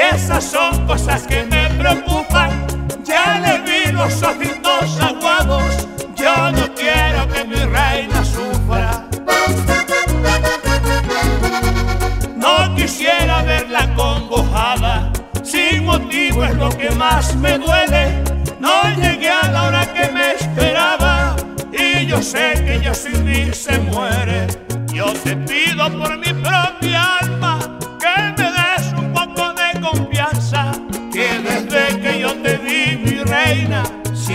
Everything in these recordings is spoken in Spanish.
Esas son cosas que me preocupan. Ya le vi los ojitos aguados. Yo no quiero que mi reina sufra. No quisiera verla congojada. Sin motivo es lo que más me duele. No llegué a la hora que me esperaba. Y yo sé que ella sin mí se muere. Yo te pido por mi propia alma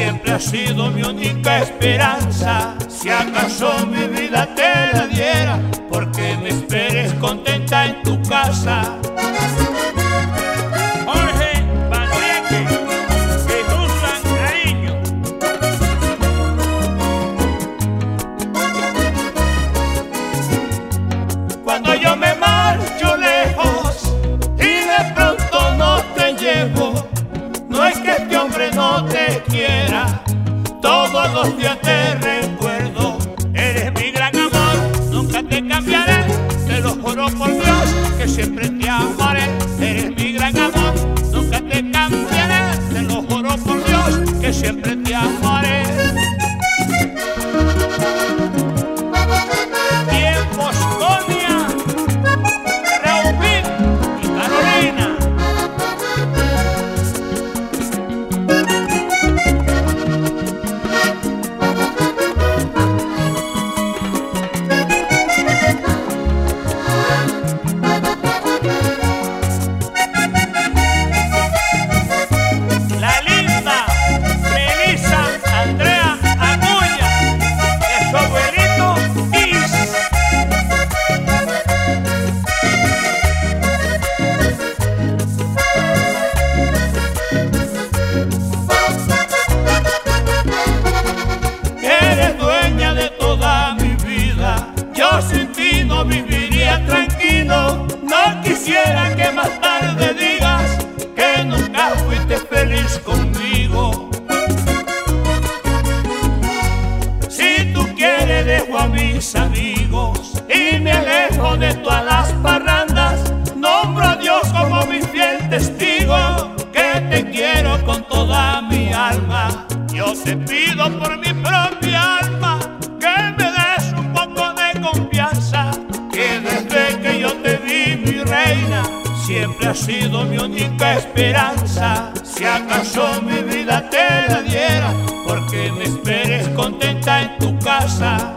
siempre has sido mi única esperanza. Si acaso mi vida te la diera, días te recuerdo. Eres mi gran amor, nunca te cambiaré, te lo juro por Dios que siempre te viviría tranquilo. No quisiera que más tarde digas que nunca fuiste feliz conmigo. Si tú quieres dejo a mis amigos y me alejo de todas las parrandas. Nombro a Dios como mi fiel testigo que te quiero con toda mi alma. Yo te pido por mi propia reina, siempre has sido mi única esperanza. Si acaso mi vida te la diera, porque me esperes contenta en tu casa.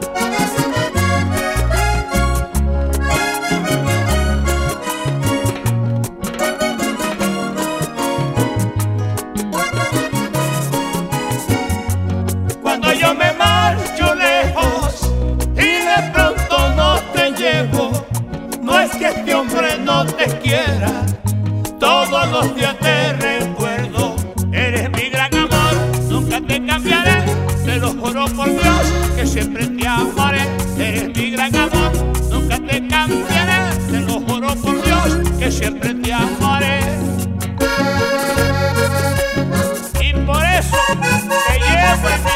que siempre te amaré. Eres mi gran amor, nunca te cambiaré. Te lo juro por Dios que siempre te amaré. Y por eso te llevo en